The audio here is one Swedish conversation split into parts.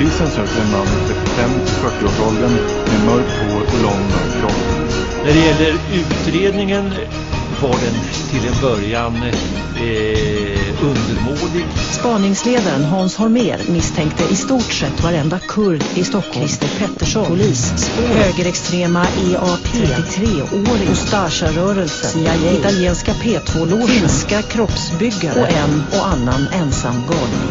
Polisen söker en man i 35-40-årsåldern med mörkt hår och lång mörk kropp. När det gäller utredningen var den till en början eh, undermålig. Spaningsledaren Hans Holmér misstänkte i stort sett varenda kurd i Stockholm. Christer Pettersson, polis, spår, högerextrema EAP, 33-åring, Ustasja-rörelse, CIA, italienska P2-logen, finska kroppsbyggare och en och annan ensam galning.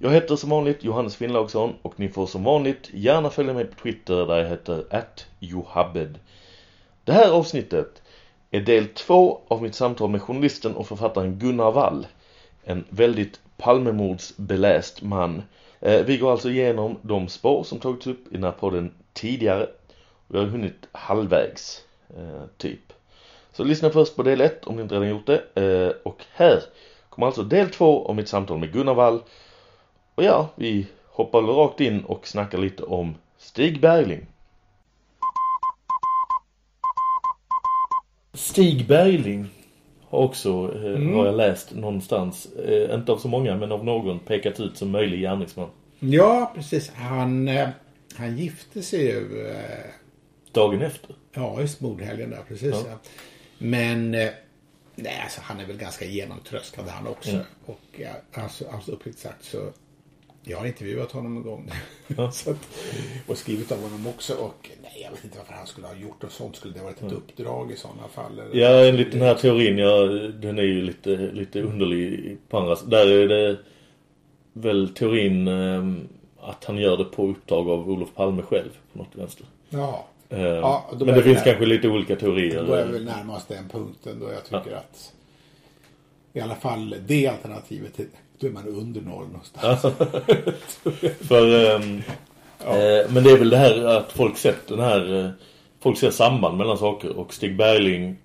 Jag heter som vanligt Johannes Finnlaugsson och ni får som vanligt gärna följa mig på Twitter där jag heter @johabed. Det här avsnittet är del två av mitt samtal med journalisten och författaren Gunnar Wall. En väldigt Palmemordsbeläst man. Eh, vi går alltså igenom de spår som tagits upp i den här podden tidigare. Vi har hunnit halvvägs, eh, typ. Så lyssna först på del ett om ni inte redan gjort det. Eh, och här kommer alltså del två av mitt samtal med Gunnar Wall. Och ja, vi hoppar rakt in och snackar lite om Stig Bergling. Stig Bergling har också, eh, Mm. har jag läst någonstans, eh, inte av så många men av någon, pekat ut som möjlig gärningsman. Ja, precis. Han, eh, han gifte sig ju, Dagen efter. ja, just mordhelgen där, precis. Ja. Ja. Men, nej, alltså han är väl ganska genomtröskad han också. Mm. Och alltså, alltså uppriktigt sagt så, jag har intervjuat honom en gång. Ja. att, och skrivit av honom också. Och nej, jag vet inte varför han skulle ha gjort något sånt. Skulle det varit ett uppdrag i sådana fall? Eller? Ja, enligt den här teorin, ja, den är ju lite, lite underlig på andra Där är det väl teorin eh, att han gör det på uppdrag av Olof Palme själv på något vänster. Ja. Eh, Ja, men det vi finns kanske lite olika teorier. Då är väl närmast den punkten då jag tycker att i alla fall det alternativet, då är man under noll någonstans. För, ehm, eh, men det är väl det här att folk sett den här, eh, folk ser samband mellan saker och Stig Bergling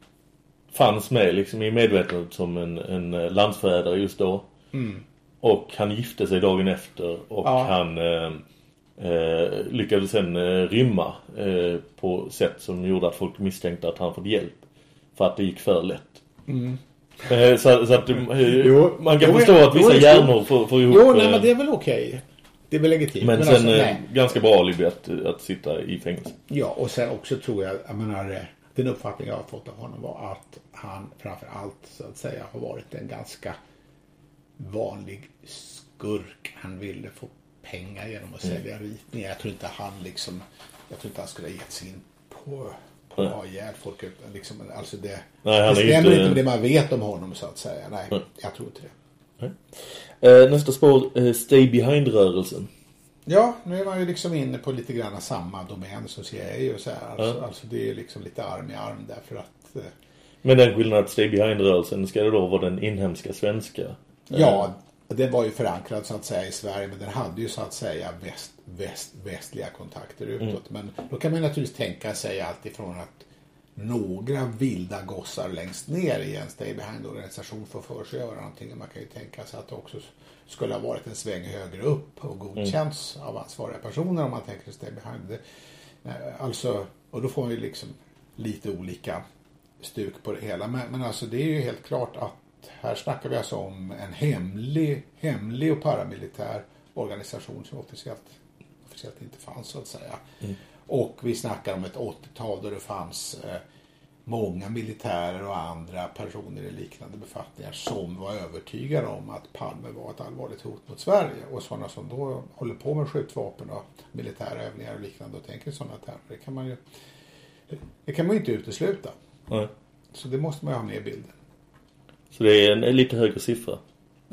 fanns med liksom i medvetandet som en, en eh, landsförrädare just då. Och han gifte sig dagen efter och Ja. han eh, lyckades sen rymma på sätt som gjorde att folk misstänkte att han fått hjälp. För att det gick för lätt. Eh, så, så att eh, Jo. man kan Jo, förstå att vissa jo, hjärnor får, får ihop... Jo, nej, eh, men det är väl okej. Det är väl legitimt. men, alltså, sen eh, nej. ganska bra alibi att, att sitta i fängelse. Ja, och sen också tror jag, jag menar, eh, den uppfattning jag har fått av honom var att han framför allt så att säga har varit en ganska vanlig skurk. Han ville få pengar genom att Mm. sälja ritningar. Jag tror inte han liksom, jag tror inte han skulle ha gett sig in på på ihjäl folk. Liksom, alltså det, Nej, han det är stämmer inte- inte med det man vet om honom så att säga. Nej, Nej. jag tror inte det. Eh, nästa spår, eh, Stay Behind-rörelsen. Ja, nu är man ju liksom inne på lite grann samma domän som CIA och så här. Alltså, Ja. alltså det är liksom lite arm i arm därför att eh, Men den skillnaden att Stay Behind-rörelsen ska det då vara den inhemska svenska. Ja, den var ju förankrad så att säga i Sverige men den hade ju så att säga väst, väst, västliga kontakter utåt. Men då kan man naturligtvis tänka sig allt ifrån att några vilda gossar längst ner i en Stay Behind-organisation får för sig att göra någonting. Man kan ju tänka sig att det också skulle ha varit en sväng högre upp och godkänts av ansvariga personer om man tänker Stay Behind. Nej, alltså, och då får man ju liksom lite olika stuk på det hela. Men, men alltså det är ju helt klart att här snackar vi alltså om en hemlig, hemlig och paramilitär organisation som officiellt, officiellt inte fanns så att säga. Och vi snackar om ett 80-tal då det fanns eh, många militärer och andra personer i liknande befattningar som var övertygade om att Palme var ett allvarligt hot mot Sverige. Och sådana som då håller på med skjutvapen och militära övningar och liknande och tänker sådana termer. Det kan man ju, det kan man ju inte utesluta. Nej. Så det måste man ju ha med i bilden. Så det är en, en lite högre siffra.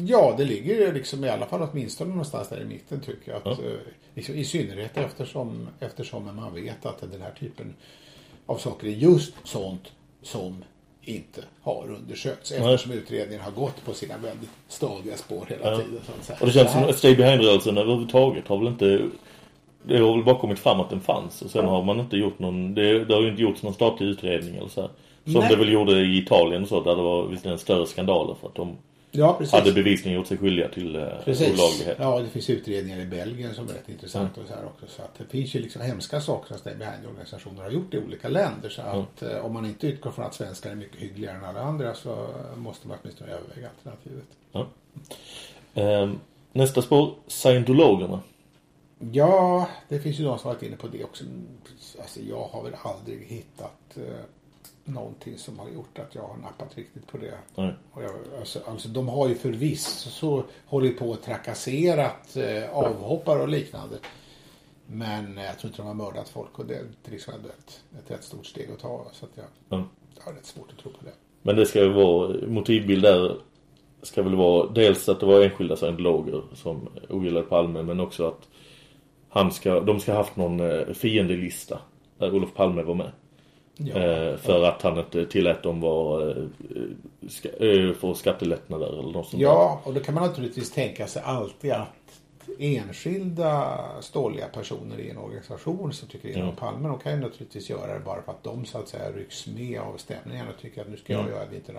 Ja, det ligger liksom i alla fall åtminstone någonstans där i mitten tycker jag. Att, Ja. eh, liksom, I synnerhet eftersom, eftersom man vet att den här typen av saker är just sånt som inte har undersökts. Nej. Eftersom utredningen har gått på sina väldigt stadiga spår hela Ja. tiden. Så att. Och det känns här- som Stay Behind-rörelsen överhuvudtaget har väl inte... Det har väl bara kommit fram att den fanns. Och sen har man inte gjort någon... Det, det har ju inte gjorts någon statlig utredning eller så här. Som Nej. det väl gjorde i Italien och så. Där det var visserligen större skandaler för att de Ja, precis. hade bevisligen gjort sig skyldiga till eh, Precis. olaglighet. Ja, det finns utredningar i Belgien som är rätt intressanta och så här också. Så att det finns ju liksom hemska saker som Stay Behind-organisationer har gjort i olika länder. Så att eh, om man inte utgår från att svenskar är mycket hyggligare än alla andra så måste man åtminstone överväga alternativet. Ja. Ehm, nästa spår, scientologerna. Ja, det finns ju de som varit inne på det också. Alltså jag har väl aldrig hittat eh, någonting som har gjort att jag har nappat riktigt på det. Nej. Och jag, alltså, alltså de har ju förvisso så hållit på och trakasserat eh, avhoppare och liknande. Men eh, jag tror inte de har mördat folk och det är liksom ett, ett rätt stort steg att ta. Så att jag, Ja. jag har rätt svårt att tro på det. Men det ska ju vara, motivbild där ska väl vara dels att det var enskilda scientologer som ogillade Palme men också att han ska, de ska ha haft någon eh, fiendelista där Olof Palme var med. Ja. Eh, för att han inte tillät dem vara eh, eh, få skattelättnader eller något sånt Ja, och då kan man naturligtvis tänka sig alltid att enskilda ståliga personer i en organisation som tycker illa om Mm. Palme, de kan ju naturligtvis göra det bara för att de så att säga rycks med av stämningen och tycker att nu ska jag Mm. göra det, inte,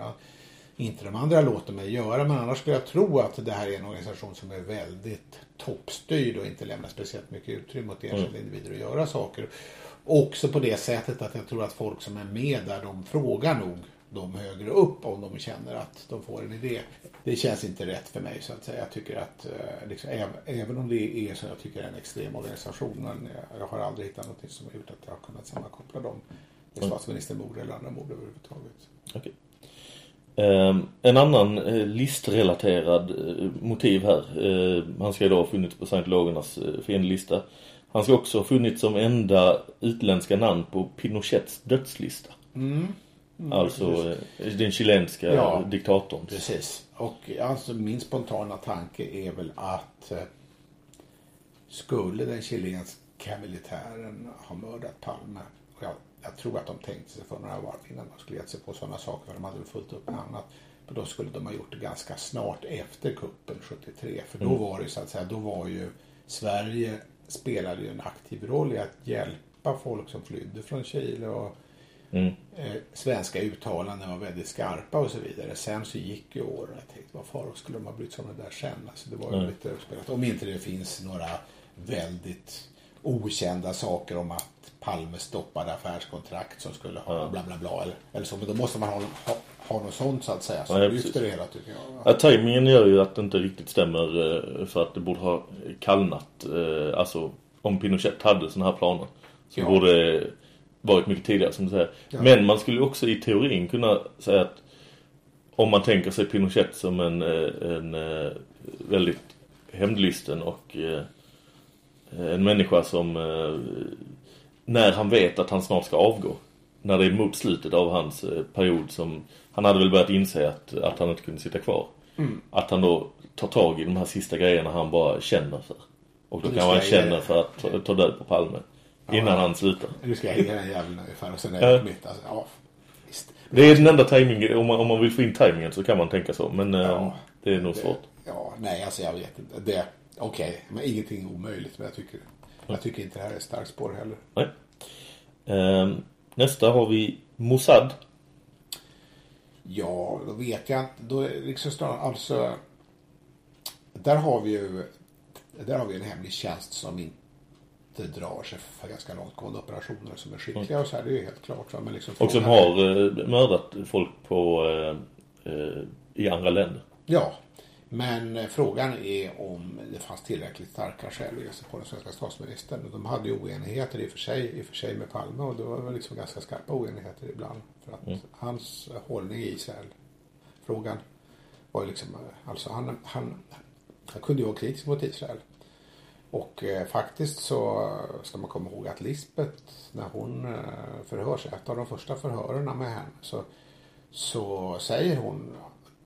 inte de andra låter mig göra. Men annars skulle jag tro att det här är en organisation som är väldigt toppstyrd och inte lämnar speciellt mycket utrymme åt enskilda Mm. individer att göra saker. Också på det sättet att jag tror att folk som är med där, de frågar nog de högre upp om de känner att de får en idé. Det känns inte rätt för mig så att säga. Jag tycker att eh, liksom, även, om det är så jag tycker en extrem organisation men jag, har aldrig hittat något som har gjort att jag har kunnat sammankoppla dem med Mm. statsministermord eller andra mord överhuvudtaget. Okej. Ehm, en annan eh, listrelaterad eh, motiv här. Eh, han ska då ha funnits på scientologernas fiendelista. Han ska också ha funnits som enda utländska namn på Pinochets dödslista. Mm. Mm, alltså eh, den chilenska Ja. diktatorn. Precis. Och alltså min spontana tanke är väl att eh, skulle den chilenska militären ha mördat Palme och jag, jag tror att de tänkte sig för några varv innan de skulle gett sig på sådana saker för de hade väl fullt upp med annat. Men då skulle de ha gjort det ganska snart efter kuppen 73. För då Mm. var det så att säga, då var ju Sverige spelade ju en aktiv roll i att hjälpa folk som flydde från Chile och Mm. eh, svenska uttalanden var väldigt skarpa och så vidare. Sen så gick ju åren. Jag tänkte, vad far skulle de ha brytt sig om det där sen? Alltså, det var ju Nej. lite uppspelat. Om inte det finns några väldigt okända saker om att Palme stoppade affärskontrakt som skulle ha Ja. bla bla bla. Eller, eller så. Men då måste man ha, ha, ha något sånt så att säga. Som Ja, lyfter det hela tycker jag. Ja, tajmingen gör ju att det inte riktigt stämmer eh, för att det borde ha kallnat. eh, Alltså om Pinochet hade såna här planer. Så Ja. borde det varit mycket tidigare som du säger. Ja. Men man skulle också i teorin kunna säga att om man tänker sig Pinochet som en, eh, en väldigt hämndlysten och en människa som eh, när han vet att han snart ska avgå när det är mot slutet av hans eh, period som han hade väl börjat inse att, att han inte kunde sitta kvar. Mm. Att han då tar tag i de här sista grejerna han bara känner för. Och då kan man känna för att ta, ta död på Palme. Ja. Innan han slutar. Nu ska jag ge den jäveln ungefär och sen är det mitt. Alltså, ja, visst. Det är den enda timingen, om man, om man vill få in timingen så kan man tänka så. Men eh, Ja. det är nog Det- svårt. Ja, nej alltså jag vet inte. Det, okej, men ingenting omöjligt. Men jag tycker, jag tycker inte det här är ett starkt spår heller. Nej. Ehm, nästa har vi Mossad. Ja, då vet jag inte. Då är liksom snarare, alltså. Där har vi ju, där har vi en hemlig tjänst som inte drar sig för ganska långtgående operationer som är skickliga och så här. Det är ju helt klart. Men liksom Och som har eh, mördat folk på, eh, eh, i andra länder. Ja, Men eh, frågan är om det fanns tillräckligt starka skäl att ge sig på den svenska statsministern. De hade ju oenigheter i och för sig, i och för sig med Palme och det var väl liksom ganska skarpa oenigheter ibland. För att Mm. hans hållning i Israel-frågan var ju liksom, eh, alltså han, han, han kunde ju vara kritisk mot Israel. Och eh, faktiskt så ska man komma ihåg att Lisbeth, när hon eh, förhörs, ett av de första förhören med henne, så, så säger hon,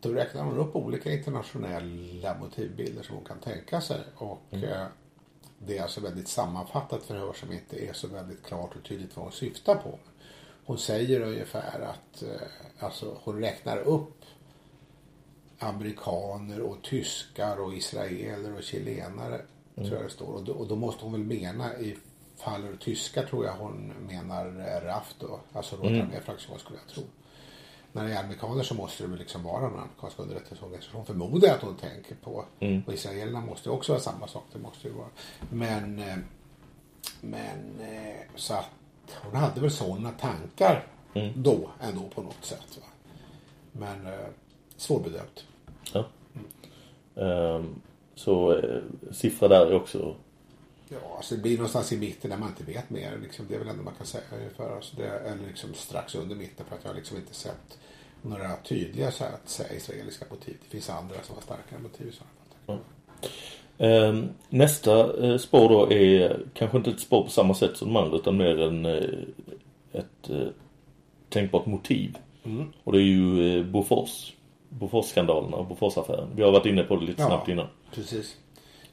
då räknar hon upp olika internationella motivbilder som hon kan tänka sig. Och eh, det är alltså väldigt sammanfattat förhör som inte är så väldigt klart och tydligt vad hon syftar på. Hon säger ungefär att, eh, alltså hon räknar upp amerikaner och tyskar och israeler och chilenare tror jag det står. Och då, och då måste hon väl mena i fallet tyska tror jag hon menar RAF då, alltså Rådet Mm. skulle jag tro. När det är amerikaner så måste det väl liksom vara den amerikanska underrättelseorganisationen förmodar jag att hon tänker på. Mm. Och israelerna måste ju också vara samma sak, det måste ju vara. Men, eh, men eh, så att hon hade väl sådana tankar Mm. då ändå på något sätt. Va? Men eh, svårbedömt. Ja. Ehm, så eh, siffra där är också... Ja, alltså det blir någonstans i mitten där man inte vet mer. Liksom, det är väl ändå man kan säga ungefär. Alltså det, eller liksom strax under mitten för att jag har liksom inte sett några tydliga så att säga, israeliska motiv. Det finns andra som har starkare motiv sådana fall. Ehm, nästa eh, spår då är kanske inte ett spår på samma sätt som de andra utan mer en, eh, ett eh, tänkbart motiv. Mm. Och det är ju Bofors. Bofors-skandalerna och Bofors-affären. Vi har varit inne på det lite Ja. snabbt innan. Precis.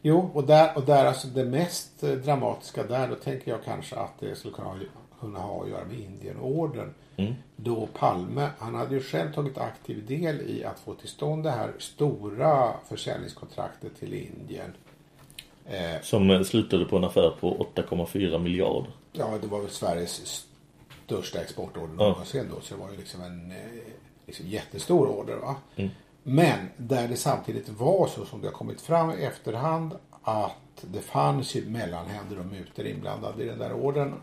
Jo, och där, och där alltså det mest eh, dramatiska där, då tänker jag kanske att det skulle kunna ha, kunna ha att göra med Indienordern. Mm. Då Palme, han hade ju själv tagit aktiv del i att få till stånd det här stora försäljningskontraktet till Indien. Eh, Som eh, slutade på en affär på 8,4 miljarder. ja, det var väl Sveriges största exportorder Ja. någonsin då, så det var ju liksom en eh, liksom jättestor order. Va? Mm. Men där det samtidigt var så som det har kommit fram i efterhand att det fanns ju mellanhänder och mutor inblandade i den där ordern.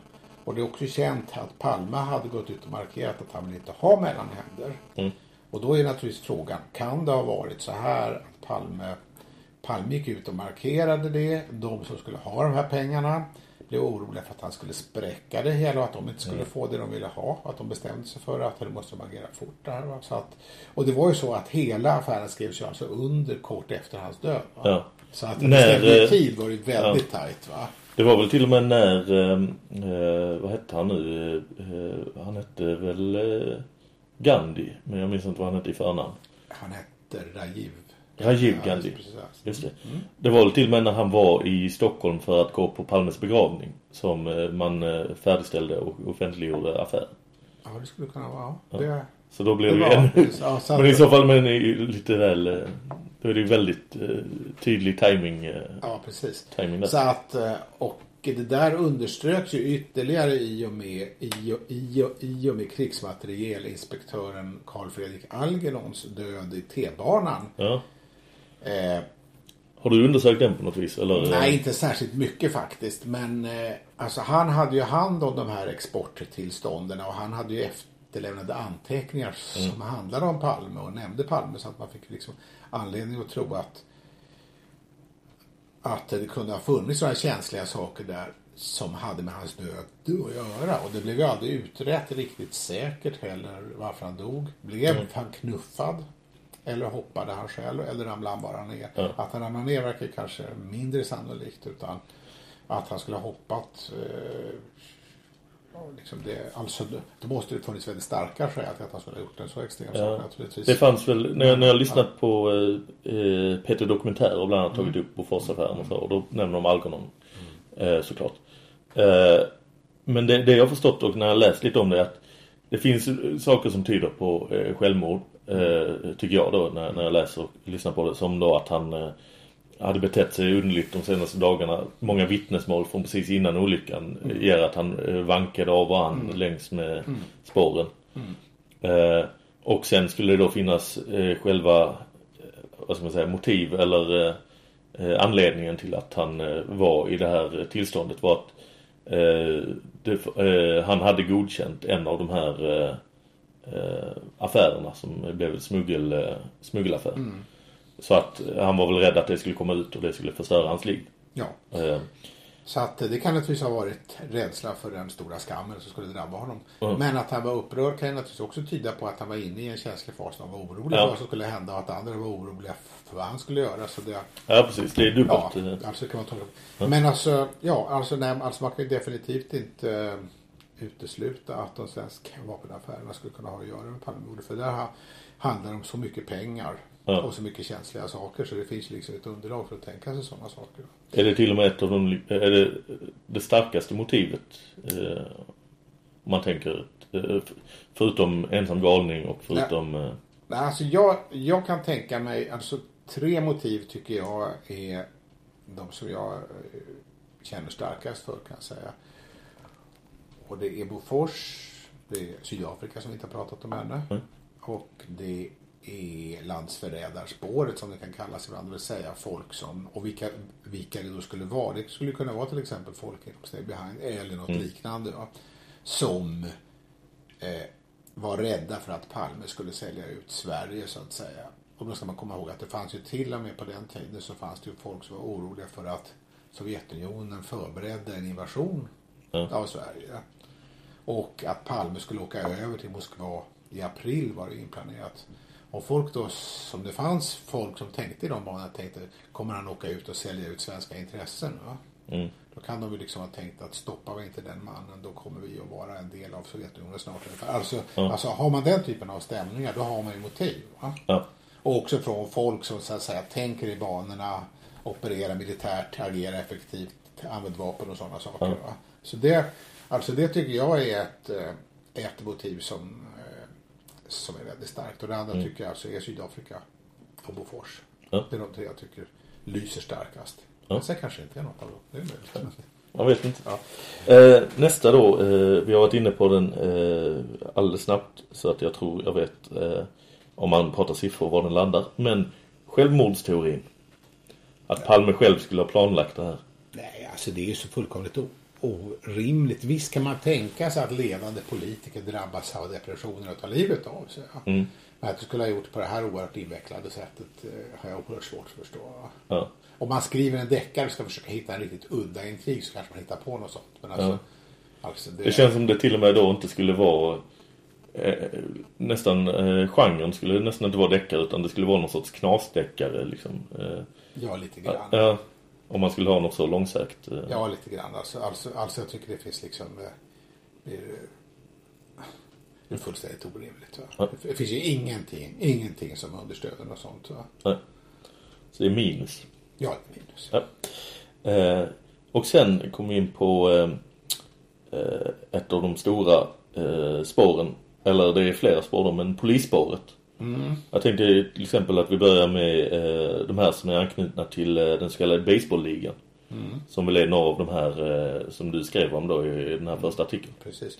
Och det är också känt att Palme hade gått ut och markerat att han vill inte ha mellanhänder. Mm. Och då är naturligtvis frågan, kan det ha varit så här att Palme, Palme gick ut och markerade det, de som skulle ha de här pengarna blev oroliga för att han skulle spräcka det hela och att de inte skulle Mm. få det de ville ha. Att de bestämde sig för att det måste de agera fort där. Så att, och det var ju så att hela affären skrevs ju alltså under kort efter hans död. Ja. Så att När, eh, tid var det väldigt ja. tajt va. Det var väl till och med när, eh, eh, vad hette han nu? Eh, han hette väl eh, Gandhi, men jag minns inte vad han hette i förnamn. Han hette Rajiv. Ja, Gandhi. precis. Just det. Mm. Det var till och med när han var i Stockholm för att gå på Palmes begravning som eh, man eh, färdigställde och offentliggjorde affären. Ja, det skulle kunna vara. Ja. Det, Så då blev Det det, ännu... ja, men i så fall men ju lite väl... eh, Då är det ju väldigt tydlig timing, ja, precis. timing. Så att, och det där underströks ju ytterligare i och med, i och, i och, i och med krigsmaterielinspektören Carl Fredrik Algernons död i T-banan. Ja. Eh, Har du undersökt den på något vis? Eller? nej, inte särskilt mycket faktiskt. Men eh, alltså, han hade ju hand om de här exporttillstånden och han hade ju efterlämnade anteckningar Mm. som handlade om Palme och nämnde Palme så att man fick liksom anledning att tro att att det kunde ha funnits några känsliga saker där som hade med hans död att göra. Och det blev ju aldrig utrett riktigt säkert heller varför han dog. Blev Mm. han knuffad? Eller hoppade han själv? Eller ramlade han bara ner? Ja. Att han ramlade ner verkar kanske mindre sannolikt utan att han skulle ha hoppat eh, ja, liksom det, alltså, då måste det funnits väldigt starka skäl till att han skulle ha gjort en så extrem sak Ja. naturligtvis. Det fanns väl, när jag, när jag lyssnat på eh, eh, Peter Dokumentärer bland annat tagit upp Boforsaffären och så, och då nämner de Algernon. Eh, såklart. Eh, men det, det jag har förstått och när jag läst lite om det är att det finns saker som tyder på eh, självmord. Eh, tycker jag då när, när jag läser och lyssnar på det. Som då att han eh, hade betett sig underligt de senaste dagarna. Många vittnesmål från precis innan olyckan mm. ger att han eh, vankade av an Mm. längs med Mm. spåren. Mm. Eh, och sen skulle det då finnas eh, själva, vad ska man säga, motiv eller eh, anledningen till att han var i det här tillståndet var att det, han hade godkänt en av de här affärerna som blev ett smuggel, eh, smuggelaffär. Mm. Så att eh, han var väl rädd att det skulle komma ut och det skulle förstöra hans liv. Ja. Eh, Så att eh, det kan naturligtvis ha varit rädsla för den stora skammen som skulle drabba honom. Mm. Men att han var upprörd kan ju naturligtvis också tyda på att han var inne i en känslig fas. Han var orolig Ja. för vad som skulle hända och att andra var oroliga för vad han skulle göra. Så det, ja, precis. Det är dubbelt. Ja, eh. alltså kan man tolka. Ja. Men alltså, ja, alltså, nej, alltså man kan ju definitivt inte eh, utesluta att de svenska vapenaffärerna skulle kunna ha att göra med Palmemordet. För där ha, handlar det om så mycket pengar Ja. och så mycket känsliga saker så det finns liksom ett underlag för att tänka sig sådana saker. Är det till och med ett av de, är det det starkaste motivet? Eh, om man tänker, eh, förutom ensam galning och förutom... Eh, Nej, alltså jag, jag kan tänka mig, alltså tre motiv tycker jag är de som jag eh, känner starkast för kan jag säga. Och det är Bofors, det är Sydafrika som vi inte har pratat om ännu. Mm. Och det är landsförrädarspåret som det kan kallas ibland, det vill säga folk som, och vilka, vilka det då skulle vara. Det skulle kunna vara till exempel folk inom Stay Behind eller något Mm. liknande. Va? Som eh, var rädda för att Palme skulle sälja ut Sverige så att säga. Och då ska man komma ihåg att det fanns ju till och med på den tiden så fanns det ju folk som var oroliga för att Sovjetunionen förberedde en invasion Ja. av Sverige. Och att Palme skulle åka över till Moskva i april var det inplanerat. Och folk då, som det fanns folk som tänkte i de banorna, tänkte kommer han åka ut och sälja ut svenska intressen? Va? mm. Då kan de ju liksom ha tänkt att stoppar vi inte den mannen då kommer vi att vara en del av Sovjetunionen snart. Alltså, Ja. alltså har man den typen av stämningar då har man ju motiv. Ja. Och också från folk som så att säga tänker i banorna, opererar militärt, agerar effektivt, använder vapen och sådana saker. Så det, alltså det tycker jag är ett, eh, ett motiv som, eh, som är väldigt starkt. Och det andra Mm. tycker jag alltså är Sydafrika och Bofors. Ja. Det är de tre jag tycker lyser starkast. Ja. Men sen kanske inte är något av dem. Det är möjligt. Jag vet inte. Ja. Eh, nästa då, eh, vi har varit inne på den eh, alldeles snabbt så att jag tror jag vet eh, om man pratar siffror var den landar. Men självmordsteorin. Att Palme själv skulle ha planlagt det här. Nej, alltså det är ju så fullkomligt orimligt. Visst kan man tänka sig att ledande politiker drabbas av depressioner och tar livet av sig. Mm. Men att det skulle ha gjort på det här oerhört invecklade sättet eh, har jag oerhört svårt att förstå. Ja. Om man skriver en deckare och ska försöka hitta en riktigt udda intrig så kanske man hittar på något sånt. Men alltså, Ja. alltså det, Det känns som det till och med då inte skulle vara eh, nästan eh, genren skulle nästan inte vara deckare utan det skulle vara någon sorts knasdeckare liksom. Eh, Ja, lite grann. ja, om man skulle ha något så långsökt. Eh. Ja, lite grann. Alltså, alltså, alltså jag tycker det finns liksom... eh, Det är, det är fullständigt orimligt. Ja. Det finns ju ingenting, ingenting som understöder något sånt. Va? Nej. Så det är minus. Ja, minus. Ja. Eh, och sen kom vi in på eh, ett av de stora eh, spåren. Eller det är flera spår då, men polisspåret. Mm. Jag tänkte till exempel att vi börjar med eh, de här som är anknutna till eh, den så kallade baseballligan. Mm. Som väl är några av de här eh, som du skrev om då i den här första artikeln. Precis.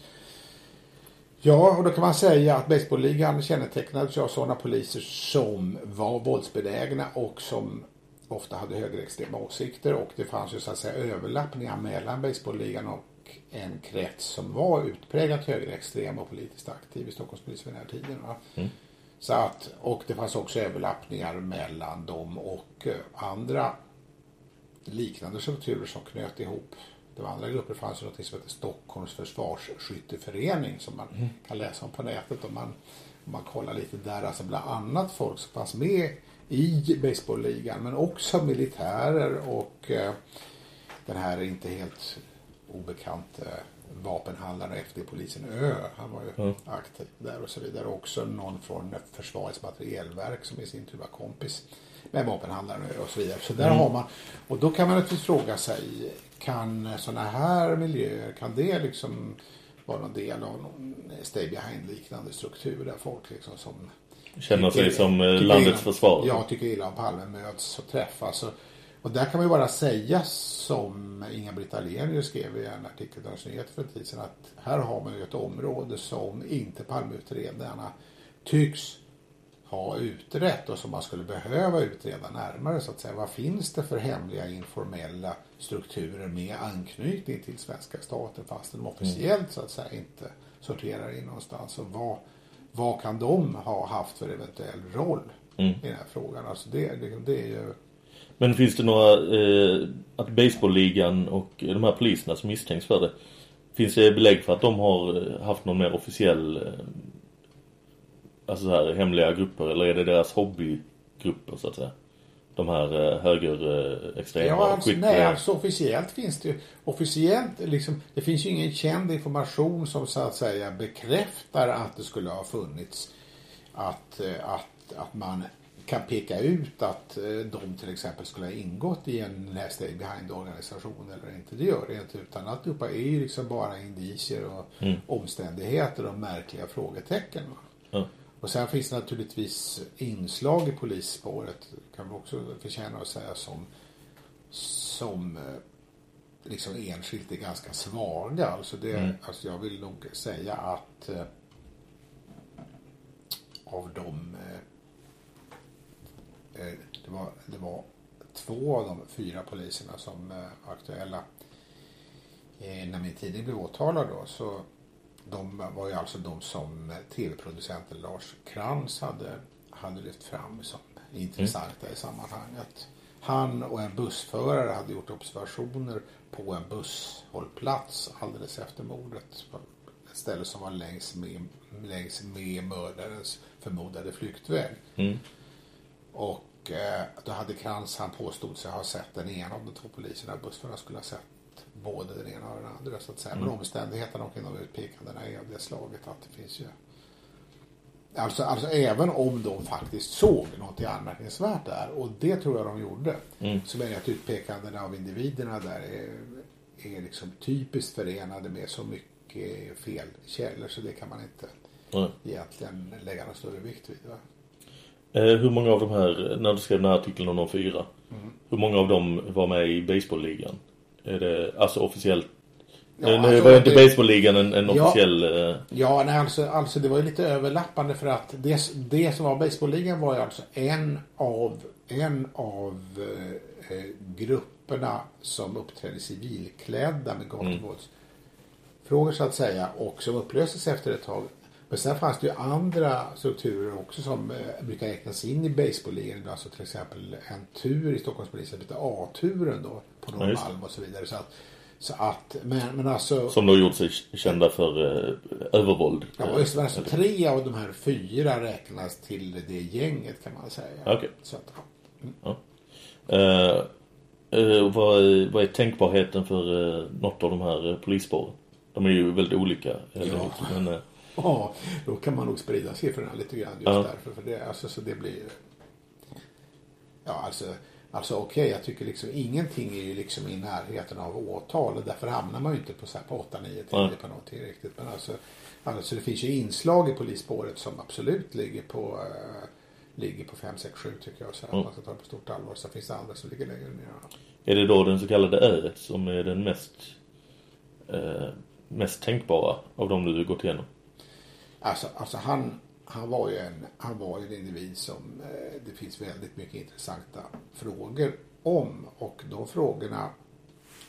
Ja, och då kan man säga att baseballligan kännetecknades av sådana poliser som var våldsbenägna och som ofta hade högerextrema åsikter och det fanns ju så att säga överlappningar mellan baseballligan och en krets som var utpräglat högerextrem och politiskt aktiv i Stockholmspolisen vid den här tiden. Mm. Så att, och det fanns också överlappningar mellan dem och eh, andra liknande strukturer som knöt ihop. Det var andra grupper, det fanns ju något som heter Stockholms försvarsskytteförening som man Mm. kan läsa om på nätet om man, om man kollar lite där. Alltså bland annat folk som fanns med i baseballligan men också militärer och eh, den här inte helt obekant eh, vapenhandlaren och FD-polisen Ö. Han var ju Mm. aktiv där och så vidare. Också någon från Försvarets materielverk som i sin tur var kompis med vapenhandlaren Ö och så vidare. Så där Mm. har man, och då kan man naturligtvis fråga sig, kan sådana här miljöer, kan det liksom vara en del av någon stay behind-liknande struktur där folk liksom som Känner sig som eh, landets försvar. Ja, tycker illa om Palme möts och träffas. Och, och där kan man ju bara säga som Inga-Britt Ahlenius skrev i en artikel i Dagens Nyheter för en tid sedan att här har man ju ett område som inte Palmeutredarna tycks ha utrett och som man skulle behöva utreda närmare så att säga. Vad finns det för hemliga informella strukturer med anknytning till svenska staten fast de officiellt så att säga inte sorterar in någonstans och vad, vad kan de ha haft för eventuell roll Mm. i den här frågan. Alltså det, det, det är ju... Men finns det några, eh, att baseballligan och de här poliserna som misstänks för det, finns det belägg för att de har eh, haft någon mer officiell, eh, alltså så här hemliga grupper, eller är det deras hobbygrupper så att säga? De här eh, högerextrema Ja, och alltså, nej, alltså officiellt finns det ju, officiellt liksom, det finns ju ingen känd information som så att säga bekräftar att det skulle ha funnits att, eh, att, att man kan peka ut att eh, de till exempel skulle ha ingått i en Last Day Behind-organisation eller inte. Det gör det inte utan alltihopa är ju liksom bara indicier och Mm. omständigheter och märkliga frågetecken. Ja. Och sen finns det naturligtvis inslag i polisspåret, kan vi också förtjäna att säga, som, som eh, liksom enskilt är ganska svaga. Alltså, det, Mm. alltså jag vill nog säga att eh, av de var, det var två av de fyra poliserna som eh, var aktuella eh, när min tidning blev åtalad då så de var ju alltså de som tv-producenten Lars Krantz hade, hade lyft fram som intressanta i sammanhanget. Han och en bussförare hade gjort observationer på en busshållplats alldeles efter mordet. Ett ställe som var längs med, längs med mördarens förmodade flyktväg. Mm. Och eh, då hade Krantz, han påstod sig ha sett den ena av de två poliserna. Bussföraren skulle ha sett både den ena och den andra så att säga. Men Mm. omständigheterna omkring de utpekandena är av det slaget att det finns ju Alltså, alltså även om de faktiskt såg något anmärkningsvärt där och det tror jag de gjorde. Mm. Så menar jag att utpekandena av individerna där är, är liksom typiskt förenade med så mycket felkällor så det kan man inte Nej. egentligen lägga någon större vikt vid. Va? Eh, hur många av de här, när du skrev den här artikeln om de fyra, Mm. hur många av dem var med i baseballligan? Är det, alltså officiellt? Ja, Ja, alltså, var inte baseballligan en, en Ja. officiell... Eh, Ja, nej, alltså, alltså det var ju lite överlappande för att det, det som var baseballligan var ju alltså en av, en av eh, eh, grupperna som uppträdde civilklädda med gatuvåldsfrågor så att säga och som upplöstes efter ett tag. Men sen fanns det ju andra strukturer också som eh, brukar räknas in i baseballligan. Alltså till exempel en tur i Stockholmspolisen som heter A-turen då på Ja. Norrmalm och så vidare. Så att, så att men, men alltså som då gjort sig kända för eh, övervåld. Ja, just det. Alltså, tre av de här fyra räknas till det gänget kan man säga. Okej. Så att, ja. Ja. Eh, vad, är, vad är tänkbarheten för eh, något av de här polisspåren? De är ju väldigt olika. Eller, Ja. Men, eh, ja, då kan man nog sprida siffrorna lite grann just Ja. därför. För det, alltså, så det blir... Ja, alltså, alltså okej, jag tycker liksom ingenting är ju liksom i närheten av åtal och därför hamnar man ju inte på, så här, på 8, 9, 10 Nej. på någonting riktigt. Men alltså, alltså det finns ju inslag i polisspåret som absolut ligger på eh, ligger på 5, 6, 7 tycker jag. Så att Mm. man ska ta det på stort allvar. Så finns det andra som ligger längre ner. är det då den så kallade Ö som är den mest eh, mest tänkbara av de du gått igenom? Alltså, alltså han, han var ju en, han var en individ som eh, det finns väldigt mycket intressanta frågor om. Och de frågorna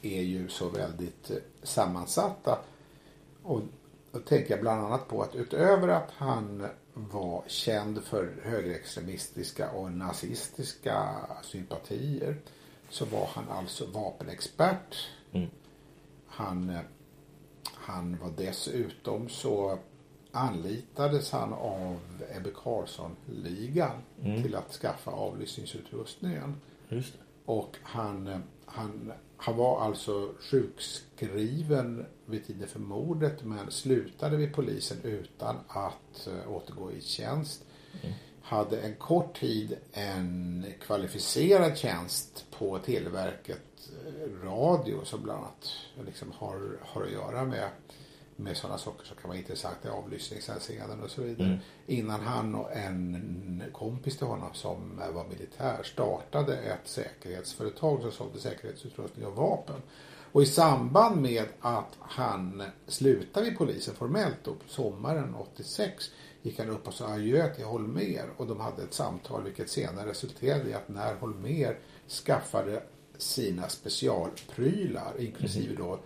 är ju så väldigt eh, sammansatta. Och då tänker jag bland annat på att utöver att han var känd för högerextremistiska och nazistiska sympatier så var han alltså vapenexpert. Mm. Han, eh, han var dessutom så anlitades han av Ebbe Carlsson-ligan Mm. till att skaffa avlyssningsutrustningen. Och han, eh, han, han var alltså sjukskriven vid tiden för mordet men slutade vid polisen utan att uh, återgå i tjänst. Hade en kort tid en kvalificerad tjänst på Televerket eh, Radio som bland annat liksom har, har att göra med, med sådana saker som kan vara intressanta i avlyssningshänseenden och så vidare. Mm. Innan han och en kompis till honom som var militär startade ett säkerhetsföretag som sålde säkerhetsutrustning och vapen. Och i samband med att han slutade vid polisen formellt då, på sommaren 86 gick han upp och sa adjö till Holmer och de hade ett samtal vilket senare resulterade i att när Holmer skaffade sina specialprylar inklusive då,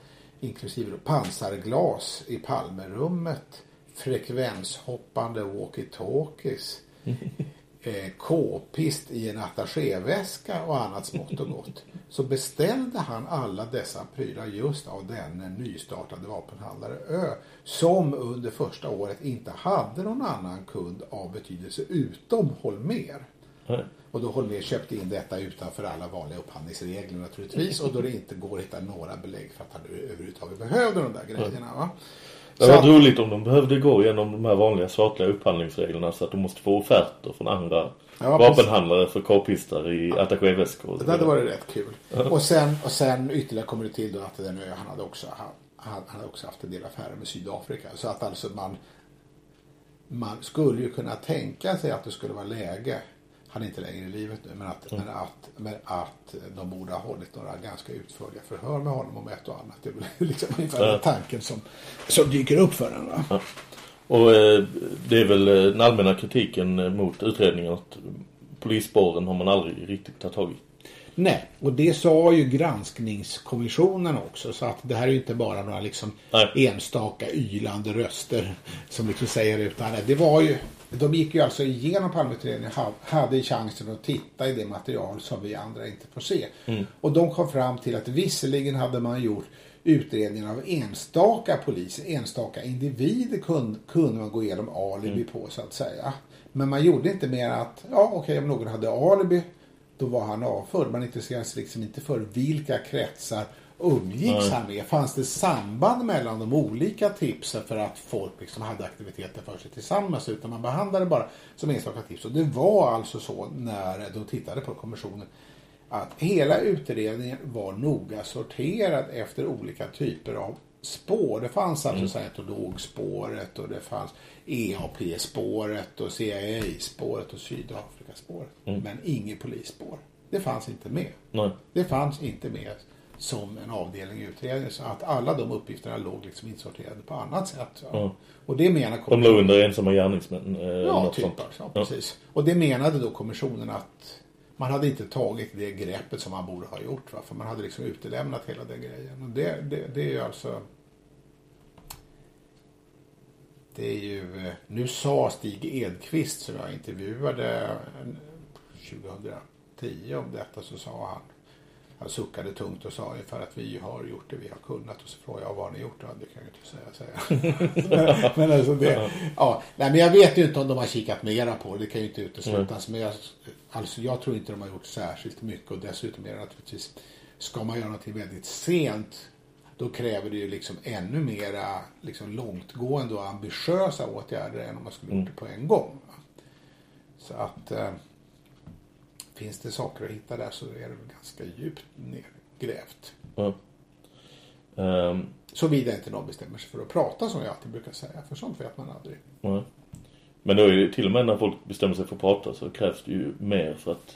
inklusive pansarglas i Palmerummet frekvenshoppande walkie-talkies eh, k-pist i en attachéväska och annat smått och gott. Så beställde han alla dessa prylar just av den nystartade vapenhandlare Ö. Som under första året inte hade någon annan kund av betydelse utom Holmer. Och då Holmér köpte in detta utanför alla vanliga upphandlingsregler naturligtvis. Och då det inte går att hitta några belägg för att han överhuvudtaget behövde de där grejerna. Va? Det var roligt om de behövde gå igenom de här vanliga statliga upphandlingsreglerna så att de måste få offerter från andra ja, vapenhandlare för k-pistar i ja. attachéväskor. Det hade varit rätt kul. Och sen, och sen ytterligare kommer det till då att den han hade också han, han hade också haft en del affärer med Sydafrika. Så att alltså man man skulle ju kunna tänka sig att det skulle vara läge han är inte längre i livet nu, men att, mm. men, att, men att de borde ha hållit några ganska utförliga förhör med honom om ett och annat. Det är väl liksom ungefär ja. tanken som, som dyker upp för en. Ja. Och eh, det är väl eh, den allmänna kritiken mot utredningen att polisspåren har man aldrig riktigt tagit tag i. Nej, och det sa ju granskningskommissionen också. Så att det här är ju inte bara några liksom enstaka ylande röster som liksom säger utan det var ju de gick ju alltså igenom Palmeutredningen hade chansen att titta i det material som vi andra inte får se. Mm. Och de kom fram till att visserligen hade man gjort utredningen av enstaka poliser, enstaka individer kunde, kunde man gå igenom alibi mm. på så att säga. Men man gjorde inte mer att, ja okej okay, om någon hade alibi då var han avförd. Man intresserade sig liksom inte för vilka kretsar umgicks han med? Fanns det samband mellan de olika tipsen för att folk liksom hade aktiviteter för sig tillsammans? Utan man behandlade bara som enstaka tips. Och det var alltså så när de tittade på kommissionen att hela utredningen var noga sorterad efter olika typer av spår. Det fanns alltså mm. scientologspåret och det fanns EAP-spåret och CIA-spåret och Sydafrika-spåret. Mm. Men inget polisspår. Det fanns inte med. Nej. Det fanns inte med som en avdelning i utredningen. Så att alla de uppgifterna låg liksom insorterade på annat sätt. Mm. Och det menar De låg under ensamma gärningsmän. Eh, ja, typ. Ja, precis. Ja. Och det menade då kommissionen att man hade inte tagit det greppet som man borde ha gjort. Va? För man hade liksom utelämnat hela den grejen. Och det, det, det är ju alltså... Det är ju... Nu sa Stig Edqvist som jag intervjuade 2010 om detta så sa han han suckade tungt och sa ungefär att vi har gjort det vi har kunnat. Och så frågade jag vad har ni gjort? Ja, det kan jag inte säga. säga. men, alltså det, ja, nej, men jag vet ju inte om de har kikat mera på det. Det kan ju inte uteslutas. Men jag, alltså, jag tror inte de har gjort särskilt mycket. Och dessutom är det naturligtvis, ska man göra någonting väldigt sent då kräver det ju liksom ännu mera liksom långtgående och ambitiösa åtgärder än om man skulle mm. gjort det på en gång. Så att eh, finns det saker att hitta där så är det ganska djupt nedgrävt. Mm. Um, Såvida inte någon bestämmer sig för att prata som jag alltid brukar säga. För sånt vet man aldrig. Mm. Men då är det till och med när folk bestämmer sig för att prata så krävs det ju mer för att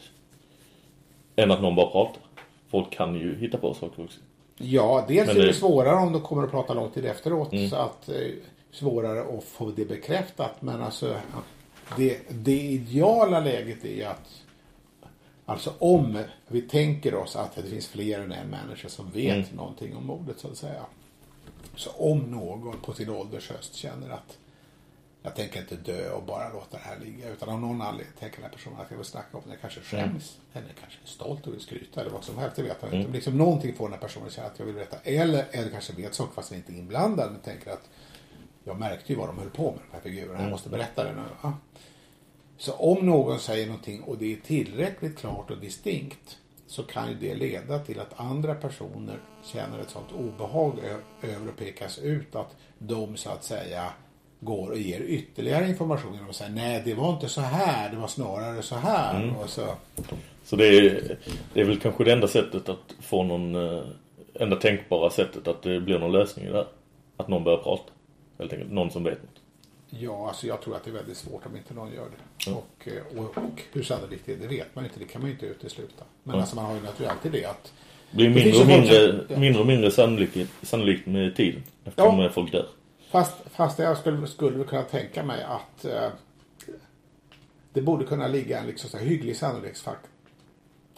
än att någon bara pratar. Folk kan ju hitta på saker också. Ja, dels Men är det, det svårare om de kommer att prata lång tid efteråt. Mm. Så att eh, svårare att få det bekräftat. Men alltså det, det ideala läget är att Alltså om vi tänker oss att det finns fler än en människa som vet mm. någonting om mordet så att säga. Så om någon på sin ålders höst känner att jag tänker inte dö och bara låta det här ligga. Utan av någon anledning tänker den här personen att jag vill snacka om det. Kanske skäms. Mm. Eller kanske är stolt och vill skryta. Eller vad som helst. Det vet jag inte. Mm. Liksom någonting får den här personen att känna att jag vill berätta. Eller, eller kanske vet saker fast jag inte är inblandad. Men tänker att jag märkte ju vad de höll på med de här figurerna. Jag mm. måste berätta det nu. Ja. Så om någon säger någonting och det är tillräckligt klart och distinkt så kan ju det leda till att andra personer känner ett sånt obehag över att pekas ut att de så att säga går och ger ytterligare information och säger nej det var inte så här, det var snarare så här. Mm. Och så. så det är, det är väl kanske det enda sättet att få någon, eh, enda tänkbara sättet att det blir någon lösning i det här. Att någon börjar prata. Helt enkelt, någon som vet något. Ja, alltså jag tror att det är väldigt svårt om inte någon gör det. Mm. Och, eh, och, och, hur sannolikt det är, det vet man inte. Det kan man ju inte utesluta. Men mm. alltså man har ju naturligtvis alltid det att... Det blir mindre, och mindre, ja. mindre och mindre sannolikt, sannolikt med tiden. Eftersom ja. folk dör. Fast, fast jag skulle, skulle kunna tänka mig att eh, det borde kunna ligga en liksom så här hygglig sannolikhetsfaktor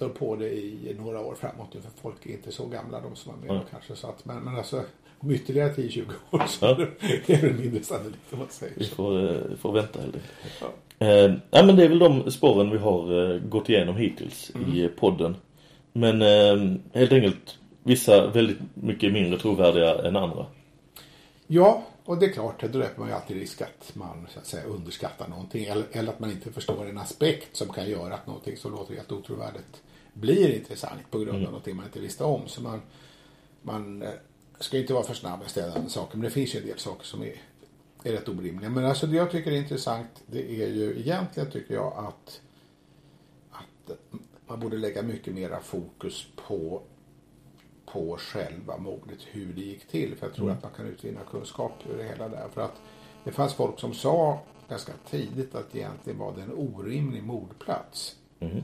på det i några år framåt. För folk är inte så gamla de som var med mm. kanske. Så att, men, men alltså om ytterligare 10-20 år så ja. är det mindre sannolikt om man säger Vi får, eh, får vänta helt enkelt. Ja. Eh, ja, men det är väl de spåren vi har eh, gått igenom hittills Mm. i podden. Men eh, helt enkelt vissa väldigt mycket mindre trovärdiga än andra. Ja, och det är klart, då löper man ju alltid risk att man så att säga, underskattar någonting. Eller, eller att man inte förstår en aspekt som kan göra att någonting som låter helt otrovärdigt blir intressant på grund av Mm. någonting man inte visste om. Så man, man eh, ska inte vara för snabb med ställande saker. Men det finns ju en del saker som är, är rätt orimliga. Men alltså det jag tycker är intressant det är ju egentligen tycker jag att, att man borde lägga mycket mera fokus på på själva mordet, hur det gick till. För jag tror Mm. att man kan utvinna kunskap ur det hela där. För att det fanns folk som sa ganska tidigt att egentligen var det en orimlig mordplats. Mhm.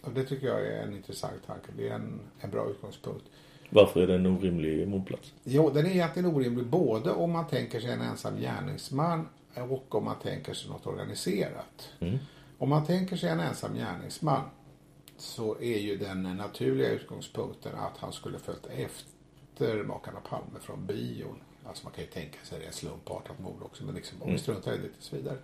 Och det tycker jag är en intressant tanke. Det är en, en bra utgångspunkt. Varför är det en orimlig mordplats? Jo, den är egentligen orimlig både om man tänker sig en ensam gärningsman och om man tänker sig något organiserat. Mm. Om man tänker sig en ensam gärningsman så är ju den naturliga utgångspunkten att han skulle följt efter makarna Palme från bion. Alltså man kan ju tänka sig det är slumpartat mord också men liksom om vi Mm. struntar i det tills vidare.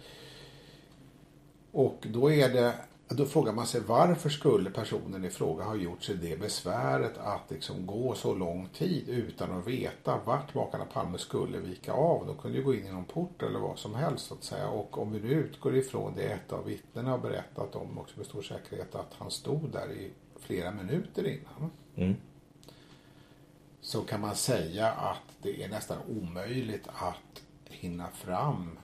Och då är det då frågar man sig varför skulle personen i fråga ha gjort sig det besväret att liksom gå så lång tid utan att veta vart makarna Palme skulle vika av. De kunde ju gå in i någon port eller vad som helst så att säga. Och om vi nu utgår ifrån det ett av vittnena har berättat om också med stor säkerhet att han stod där i flera minuter innan. Mm. Så kan man säga att det är nästan omöjligt att hinna fram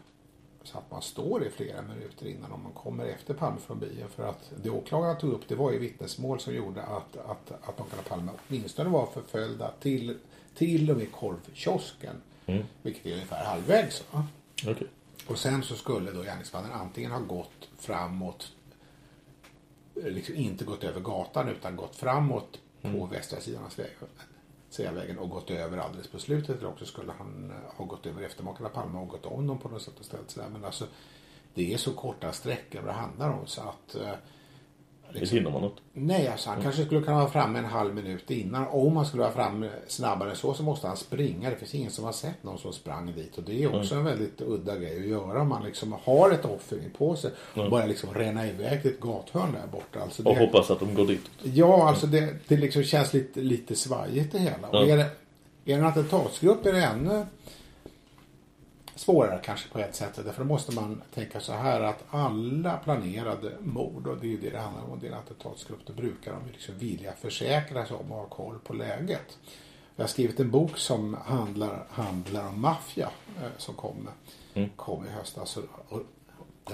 så att man står i flera minuter innan om man kommer efter Palme från bion. För att det åklagaren tog upp det var ju vittnesmål som gjorde att, att, att makarna Palme åtminstone var förföljda till, till och med korvkiosken. Mm. Vilket är ungefär halvvägs. Va? Okej. Och sen så skulle då gärningsmannen antingen ha gått framåt, eh, liksom inte gått över gatan utan gått framåt på västra sidan av Sve- Sveavägen och gått över alldeles på slutet. Eller också skulle han eh, ha gått över eftermakarna Palme och gått om dem på något sätt och ställt sig där. Men alltså det är så korta sträckor det handlar om så att eh, det hinner man något. Nej, alltså han kanske skulle kunna vara framme en halv minut innan. Om han skulle vara framme snabbare än så så måste han springa. Det finns ingen som har sett någon som sprang dit. Och det är också en väldigt udda grej att göra. Om man liksom har ett offer in på sig och Mm. bara liksom ränna iväg till ett gathörn där borta. Alltså Och det, hoppas att de går dit. Ja, alltså det, det liksom känns lite, lite svajigt det hela. Och Ja. är, det, är det en attentatsgrupp är det ännu svårare kanske på ett sätt. Därför måste man tänka så här att alla planerade mord, och det är ju det det handlar om, det är en attentatsgrupp, då brukar de liksom vilja försäkra sig om och ha koll på läget. Jag har skrivit en bok som handlar, handlar om maffia eh, som kom, kom i höstas. Och,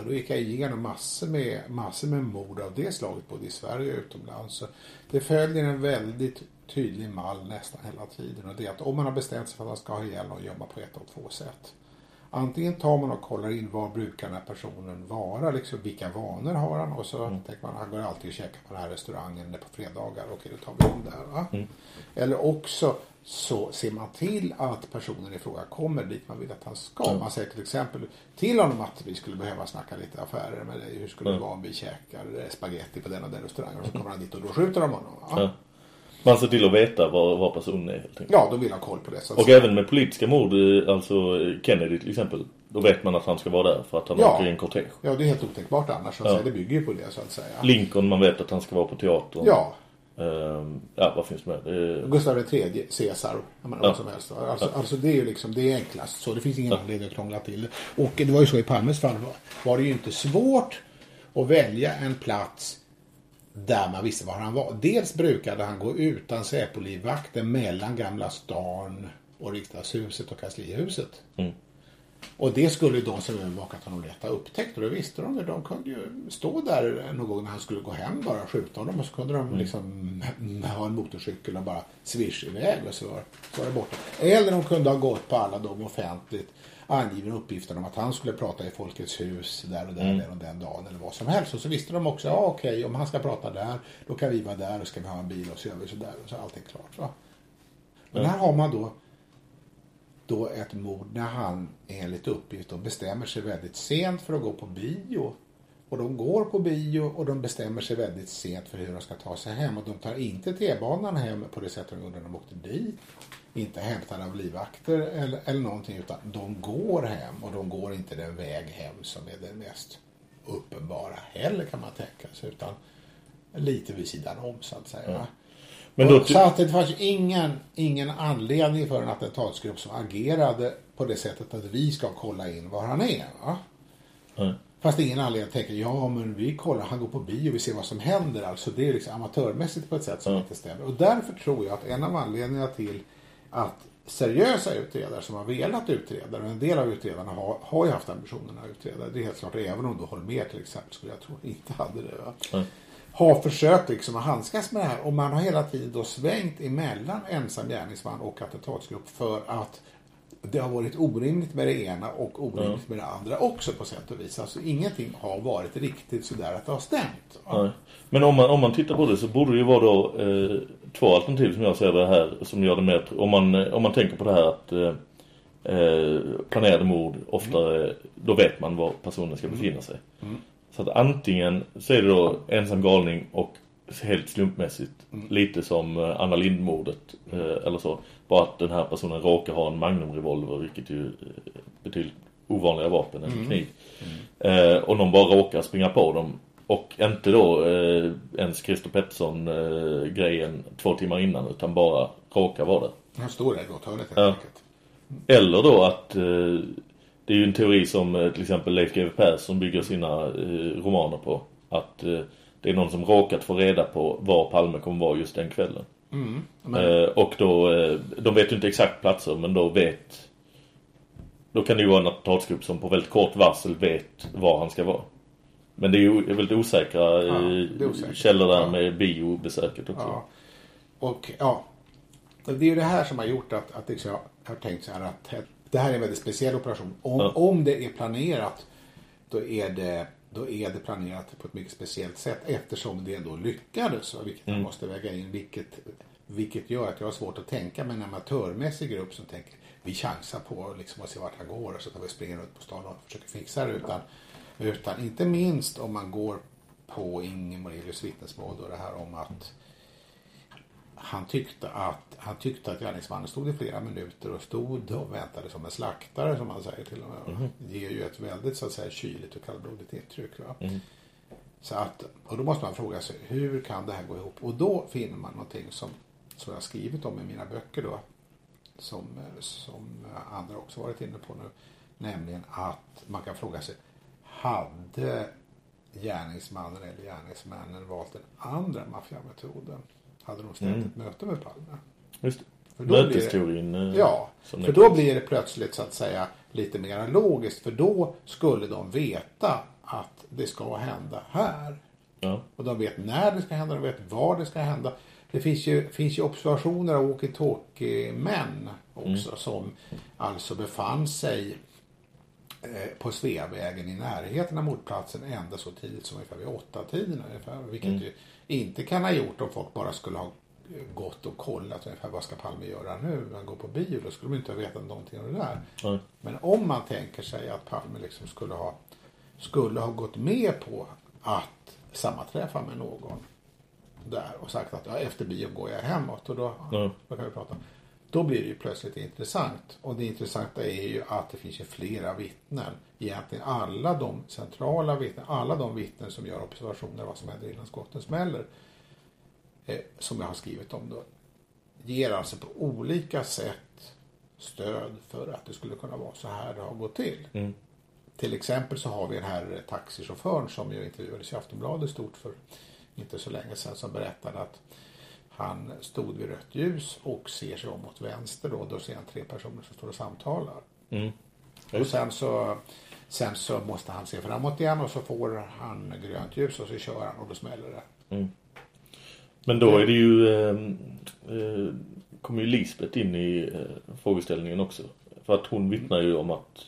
då gick jag igenom massor med, massor med mord av det slaget både i Sverige och utomlands. Så det följer en väldigt tydlig mall nästan hela tiden. Och det är att om man har bestämt sig för att man ska ha ihjäl och jobba på ett av två sätt. Antingen tar man och kollar in var brukar den här personen vara, liksom vilka vanor har han och så tänker man han går alltid och käkar på den här restaurangen på fredagar, okej då tar vi om där. Va? Eller också så ser man till att personen i fråga kommer dit man vill att han ska. Man säger till exempel till honom att vi skulle behöva snacka lite affärer med dig. Hur skulle det vara om vi käkar spaghetti på den och den restaurangen? Och så kommer han dit och då skjuter de honom. Ja. Man ser till att veta var, var personen är helt enkelt. Ja, då vill ha koll på det. Så Och säga. även med politiska mord, eh, alltså eh, Kennedy till exempel. Då vet man att han ska vara där för att han Ja. åker i en kortege. Ja, det är helt otänkbart annars. Så att Ja. säga. Det bygger ju på det så att säga. Lincoln, man vet att han ska vara på teatern. Ja. Ehm, ja, vad finns med? Eh, Gustav III, Caesar, menar, Ja. vad som helst. Alltså, alltså det är ju liksom, det är enklast så. Det finns ingen anledning att krångla till. Och det var ju så i Palmes fall var, var det ju inte svårt att välja en plats där man visste var han var. Dels brukade han gå utan Säpolivvakter mellan Gamla stan och riksdagshuset och kanslihuset. Mm. Och det skulle de som övervakat honom lätt ha upptäckt och det visste de. De kunde ju stå där någon gång när han skulle gå hem bara skjuta honom och så kunde de liksom ha en motorcykel och bara swish iväg och så var, så var det borta. Eller de kunde ha gått på alla de offentligt angivna uppgifterna om att han skulle prata i Folkets hus där och där, Mm. och den dagen eller vad som helst. Och så visste de också, ja okej, om han ska prata där, då kan vi vara där och ska vi ha en bil och så gör vi så där och så är allting klart. Va? Men här har man då då ett mord när han enligt uppgift då bestämmer sig väldigt sent för att gå på bio. Och de går på bio och de bestämmer sig väldigt sent för hur de ska ta sig hem. Och de tar inte T-banan hem på det sättet de gjorde när de åkte dit. Inte hämtade av livvakter eller, eller någonting utan de går hem och de går inte den väg hem som är den mest uppenbara heller kan man tänka sig. Utan lite vid sidan om så att säga. Mm. Men då, så att det fanns ingen, ingen anledning för en attentatsgrupp som agerade på det sättet att vi ska kolla in var han är. Va? Nej. Fast ingen anledning att tänka, ja men vi kollar, han går på bio, vi ser vad som händer. Alltså det är liksom amatörmässigt på ett sätt som Ja. inte stämmer. Och därför tror jag att en av anledningarna till att seriösa utredare som har velat utreda, och en del av utredarna har, har ju haft ambitionen att utreda, det är helt klart, även om då Holmér till exempel skulle jag tro inte hade det. Va? Nej. Har försökt liksom att handskas med det här och man har hela tiden då svängt emellan ensam gärningsman och attentatsgrupp för att det har varit orimligt med det ena och orimligt med det andra också på sätt och vis. Alltså ingenting har varit riktigt sådär att det har stämt. Nej. Men om man, om man tittar på det så borde det ju vara då eh, två alternativ som jag ser det här som gör det mer... Om man, eh, om man tänker på det här att eh, eh, planerade mord ofta, eh, då vet man var personen ska befinna sig. Mm. Så att antingen så är det då ensam galning och helt slumpmässigt. Mm. Lite som eh, Anna Lindmordet eh, eller så. Bara att den här personen råkar ha en magnumrevolver vilket ju eh, betydligt ovanligare vapen än Mm. kniv. Eh, och någon bara råkar springa på dem. Och inte då eh, ens Christer Pettersson eh, grejen två timmar innan utan bara råkar vara där. Han står där i gatan helt Ja. enkelt. Eller då att det är ju en teori som eh, till exempel Leif GW Persson bygger sina eh, romaner på. Att eh, det är någon som råkat få reda på var Palme kommer vara just den kvällen. Mm. Men, och då, de vet ju inte exakt platser men då vet då kan det ju vara en attentatsgrupp som på väldigt kort varsel vet var han ska vara. Men det är ju väldigt osäkra Ja, osäkert. källor där Ja. med biobesöket också. ja. Och ja, det är ju det här som har gjort att, att liksom, jag har tänkt så här att det här är en väldigt speciell operation. Om, Ja. om det är planerat då är det då är det planerat på ett mycket speciellt sätt eftersom det ändå lyckades. Vilket Mm. man måste väga in. Vilket, vilket gör att jag har svårt att tänka med en amatörmässig grupp som tänker vi chansar på liksom att se vart han går och så tar vi springer runt på stan och försöker fixa det. Utan, utan inte minst om man går på Inge Morelius vittnesmål och det här om att han tyckte att, han tyckte att gärningsmannen stod i flera minuter och stod och väntade som en slaktare som man säger till och med. Mhm. Det ger ju ett väldigt så att säga kyligt och kallblodigt intryck. Va? Mm. Så att, och då måste man fråga sig hur kan det här gå ihop? Och då finner man någonting som, som jag skrivit om i mina böcker då. Som, som andra också varit inne på nu. Nämligen att man kan fråga sig hade gärningsmannen eller gärningsmännen valt den andra maffiametoden? Hade de ställt Mm. ett möte med Palme? Just det. För då blir det- Mötesteorin. eh, Ja, för det då kallas. blir det plötsligt så att säga lite mer logiskt. För då skulle de veta att det ska hända här. Ja. Och de vet när det ska hända, de vet var det ska hända. Det finns ju, finns ju observationer av walkie-talkie-män också som alltså befann sig eh, på Sveavägen i närheten av mordplatsen ända så tidigt som ungefär vid åtta tiden ungefär. Vilket Mm. ju inte kan ha gjort om folk bara skulle ha gått och kollat ungefär vad ska Palme göra nu? Han går på bio, då skulle de inte ha vetat någonting om det där. Nej. Men om man tänker sig att Palme liksom skulle ha, skulle ha gått med på att sammanträffa med någon där och sagt att ja, efter bio går jag hemåt och då, Ja. då kan vi prata. Då blir det ju plötsligt intressant. Och det intressanta är ju att det finns ju flera vittnen. Egentligen alla de centrala vittnen, alla de vittnen som gör observationer av vad som händer innan skotten smäller. Eh, som jag har skrivit om då. Ger alltså på olika sätt stöd för att det skulle kunna vara så här det har gått till. Mm. Till exempel så har vi den här taxichauffören som ju intervjuades i Aftonbladet stort för inte så länge sedan som berättade att han stod vid rött ljus och ser sig om mot vänster då. Då ser han tre personer som står och samtalar. Mm. Och sen så, sen så måste han se framåt igen och så får han grönt ljus och så kör han och då smäller det. Mm. Men då är det ju eh, eh, kommer ju Lisbeth in i eh, frågeställningen också. För att hon vittnar ju om att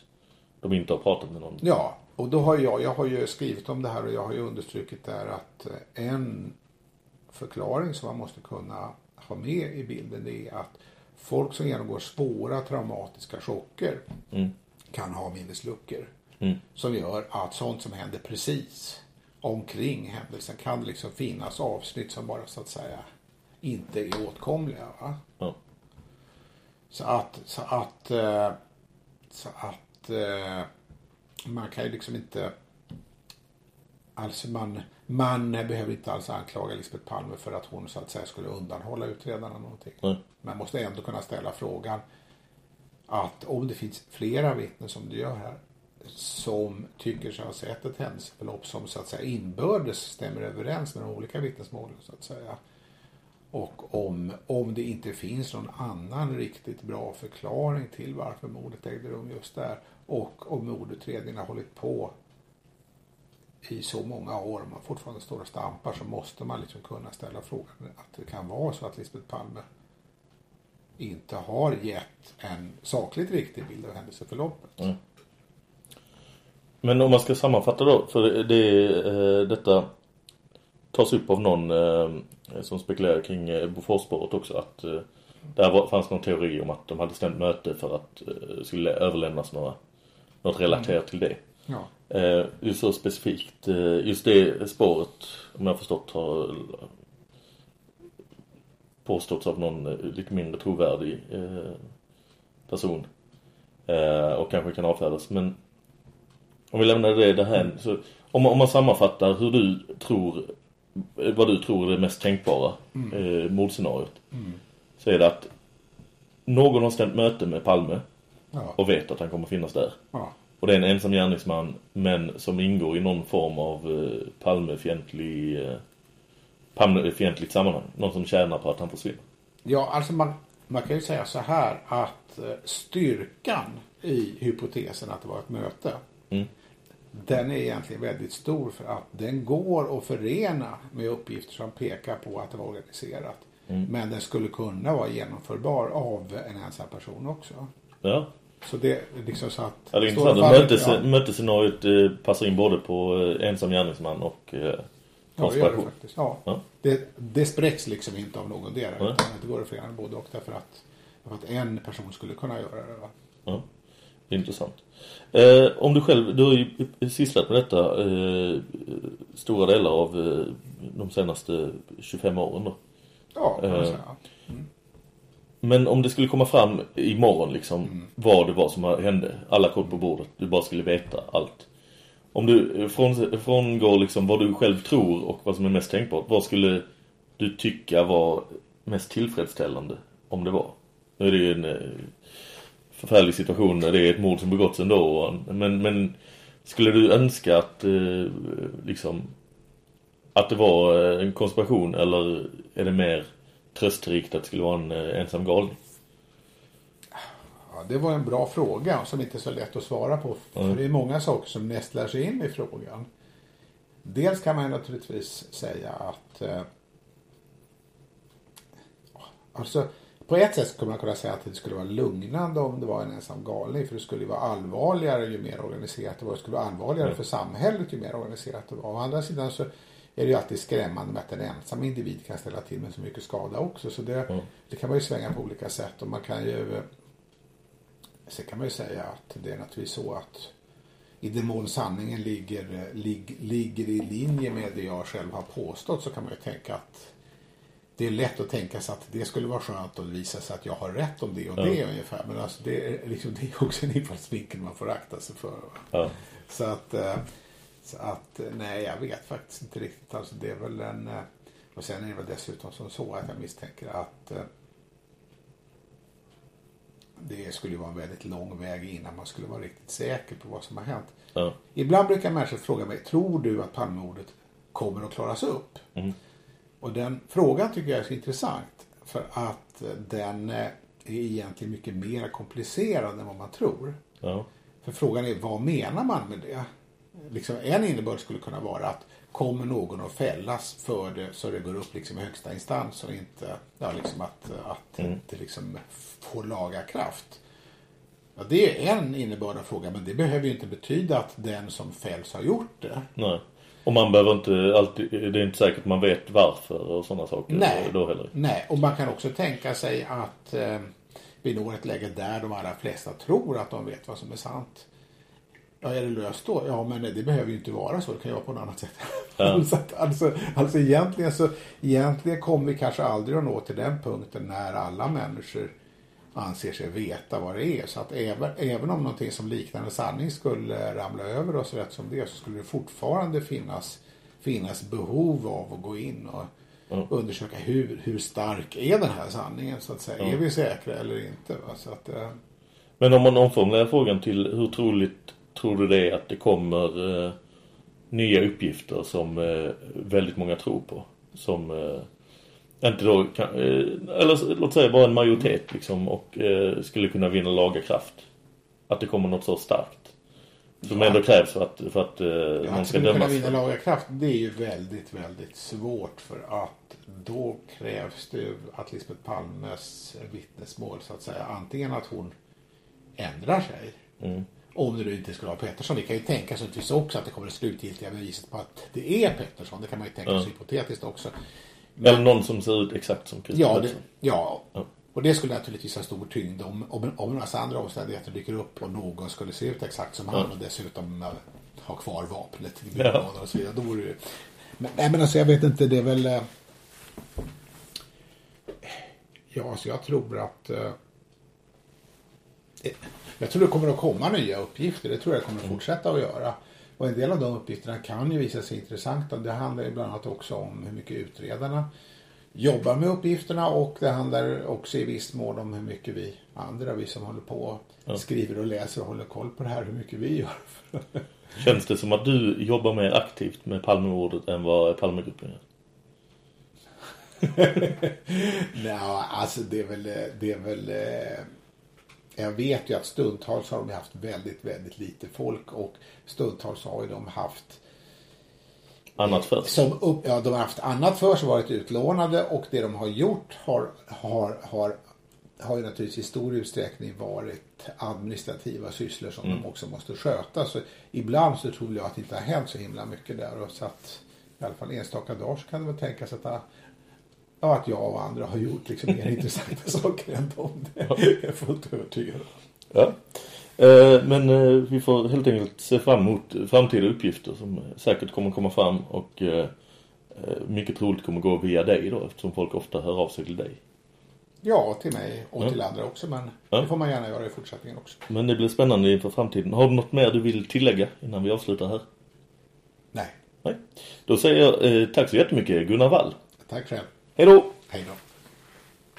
de inte har pratat med någon. Ja, och då har jag, jag har ju skrivit om det här och jag har ju understrukit där att en förklaring som man måste kunna ha med i bilden det är att folk som genomgår svåra traumatiska chocker Mm. kan ha minnesluckor. Mm. Som gör att sånt som händer precis omkring händelsen kan liksom finnas avsnitt som bara så att säga inte är åtkomliga. Va? Ja. Så att, så att, eh, så att eh, man kan ju liksom inte Alltså man, man behöver inte alls anklaga Lisbeth Palme för att hon så att säga skulle undanhålla utredarna någonting. Nej. Man måste ändå kunna ställa frågan att om det finns flera vittnen som det gör här som tycker sig ha sett ett händelseförlopp som så att säga inbördes stämmer överens med de olika vittnesmålen så att säga. Och om, om det inte finns någon annan riktigt bra förklaring till varför mordet ägde rum just där och om mordutredningen har hållit på i så många år man fortfarande står och stampar så måste man liksom kunna ställa frågan att det kan vara så att Lisbeth Palme inte har gett en sakligt riktig bild av händelseförloppet. Mm. Men om man ska sammanfatta då, för det, eh, detta tas upp av någon eh, som spekulerar kring eh, Boforsspåret också att eh, där var, fanns någon teori om att de hade stämt möte för att eh, skulle överlämnas några, något relaterat till det. Ja. Eh, just så specifikt, eh, just det spåret, om jag förstått, har påståtts av någon eh, lite mindre trovärdig eh, person. Och kanske kan avfärdas. Men om vi lämnar det därhän, så om, om man sammanfattar hur du tror, vad du tror är det mest tänkbara Mm. eh, mordscenariot. Mm. Så är det att någon har stämt möte med Palme Ja. och vet att han kommer finnas där. Ja. Och det är en ensam gärningsman men som ingår i någon form av eh, Palmefientlig eh, Palmefientligt sammanhang. Någon som tjänar på att han försvinner. Ja, alltså man, man kan ju säga så här att eh, styrkan i hypotesen att det var ett möte Mm. den är egentligen väldigt stor för att den går att förena med uppgifter som pekar på att det var organiserat. Mm. Men den skulle kunna vara genomförbar av en ensam person också. Ja. Så det är liksom så att... Ja, det är intressant. faller- Mötes, ja. Mötesscenariot eh, passar in både på eh, ensam gärningsman och eh, Ja, det konspiration. Ja. Ja. Det, det spräcks liksom inte av någon del. Utan det går att förena både och därför att, därför att en person skulle kunna göra det. Va? Ja, det är intressant. Eh, om du själv, du har ju sysslat med detta eh, stora delar av eh, de senaste 25 åren då. Ja, kan man Eh, säga. Men om det skulle komma fram imorgon liksom Mm. vad det var som hände, alla kort på bordet, du bara skulle veta allt. Om du eh, från, frångår liksom vad du själv tror och vad som är mest tänkbart, vad skulle du tycka var mest tillfredsställande om det var? Nu är det ju en eh, förfärlig situation när det är ett mord som begåtts ändå, men, men skulle du önska att eh, liksom att det var en konspiration eller är det mer tröstrikt att det skulle vara en eh, ensam galning? Ja, det var en bra fråga som inte är så lätt att svara på. För Mm. det är många saker som nästlar sig in i frågan. Dels kan man naturligtvis säga att eh, alltså, på ett sätt skulle man kunna säga att det skulle vara lugnande om det var en ensam galning. För det skulle vara allvarligare ju mer organiserat det var. Det skulle vara allvarligare Mm. för samhället ju mer organiserat det var. Å andra sidan så är det ju alltid skrämmande med att en ensam individ kan ställa till med så mycket skada också. Så det, Mm. det kan man ju svänga på olika sätt. Och man kan ju Sen kan man ju säga att det är naturligtvis så att i den mån sanningen ligger, lig, ligger i linje med det jag själv har påstått så kan man ju tänka att det är lätt att tänka sig att det skulle vara skönt att visa sig att jag har rätt om det och det Ja. ungefär. Men alltså det, är, liksom, det är också en infallsvinkel man får akta sig för. Ja. Så att, eh, så att nej jag vet faktiskt inte riktigt. Alltså det är väl en, eh, och sen är det väl dessutom som så att jag misstänker att eh, det skulle vara en väldigt lång väg innan man skulle vara riktigt säker på vad som har hänt. Ja. Ibland brukar människor fråga mig, tror du att Palmemordet kommer att klaras upp? Mm. Och den frågan tycker jag är så intressant. För att eh, den är egentligen mycket mer komplicerad än vad man tror. Ja. För frågan är, vad menar man med det? Liksom, en innebörd skulle kunna vara att kommer någon att fällas för det så det går upp liksom i högsta instans och inte, ja liksom att, att Mm. det liksom får laga kraft. Ja, det är en innebörd av frågan men det behöver ju inte betyda att den som fälls har gjort det. Nej. Och man behöver inte alltid, det är inte säkert man vet varför och sådana saker Nej. då heller. Nej, och man kan också tänka sig att eh, vi når ett läge där de allra flesta tror att de vet vad som är sant. Ja, är det löst då? Ja, men det behöver ju inte vara så. Det kan ju vara på något annat sätt. Ja. så att, alltså, alltså egentligen så egentligen kommer vi kanske aldrig att nå till den punkten när alla människor anser sig veta vad det är. Så att även, även om någonting som liknar en sanning skulle ramla över oss rätt som det så skulle det fortfarande finnas, finnas behov av att gå in och Mm. undersöka hur, hur stark är den här sanningen så att säga. Mm. Är vi säkra eller inte? Va? Så att, eh, Men om man omformulerar frågan till hur troligt tror du det är att det kommer eh, nya uppgifter som eh, väldigt många tror på? Som eh, inte då kan, eh, eller låt säga bara en majoritet liksom och eh, skulle kunna vinna laga kraft. Att det kommer något så starkt. Som Ja. ändå krävs för att, för att eh, Ja, man att ska dömas. vinna laga kraft det är ju väldigt, väldigt svårt för att då krävs det ju att Lisbeth Palmes vittnesmål så att säga antingen att hon ändrar sig Mm. Om det nu inte skulle vara Pettersson. Det kan ju tänkas naturligtvis också att det kommer det slutgiltiga beviset på att det är Pettersson. Det kan man ju tänka sig Ja. hypotetiskt också. Eller någon som ser ut exakt som Christer Ja, det, ja. Ja. och det skulle naturligtvis ha stor tyngd om, om, om en massa andra omständigheter dyker upp och någon skulle se ut exakt som han och dessutom uh, ha kvar vapnet i Ja. och så vidare. Då vore det, men, nej, men alltså jag vet inte, det är väl... eh, ja, så jag tror att... eh, jag tror det kommer att komma nya uppgifter. Det tror jag kommer att fortsätta att göra. Och en del av de uppgifterna kan ju visa sig intressanta. Det handlar ju bland annat också om hur mycket utredarna jobbar med uppgifterna och det handlar också i viss mån om hur mycket vi andra, vi som håller på skriver och läser och håller koll på det här, hur mycket vi gör. Känns det som att du jobbar mer aktivt med Palmemordet än vad Palmegruppen gör? Nej, alltså det är väl, det är väl eh, jag vet ju att stundtals har de haft väldigt, väldigt lite folk och stundtals har ju de haft Annat för. som upp, ja, de har haft annat för sig, varit utlånade och det de har gjort har, har, har, har ju naturligtvis i stor utsträckning varit administrativa sysslor som Mm. de också måste sköta. Så ibland så tror jag att det inte har hänt så himla mycket där och så att i alla fall enstaka dagar så kan det väl tänkas att, det- ja, att jag och andra har gjort liksom mer intressanta saker än de. Det är jag fullt övertygad. Ja. Eh, Men eh, vi får helt enkelt se fram emot framtida uppgifter som säkert kommer komma fram och eh, mycket troligt kommer gå via dig då eftersom folk ofta hör av sig till dig. Ja, till mig och Ja. till andra också men Ja. det får man gärna göra i fortsättningen också. Men det blir spännande inför framtiden. Har du något mer du vill tillägga innan vi avslutar här? Nej, Nej. Då säger jag eh, tack så jättemycket Gunnar Wall. tack själv. Hej då! Hej då.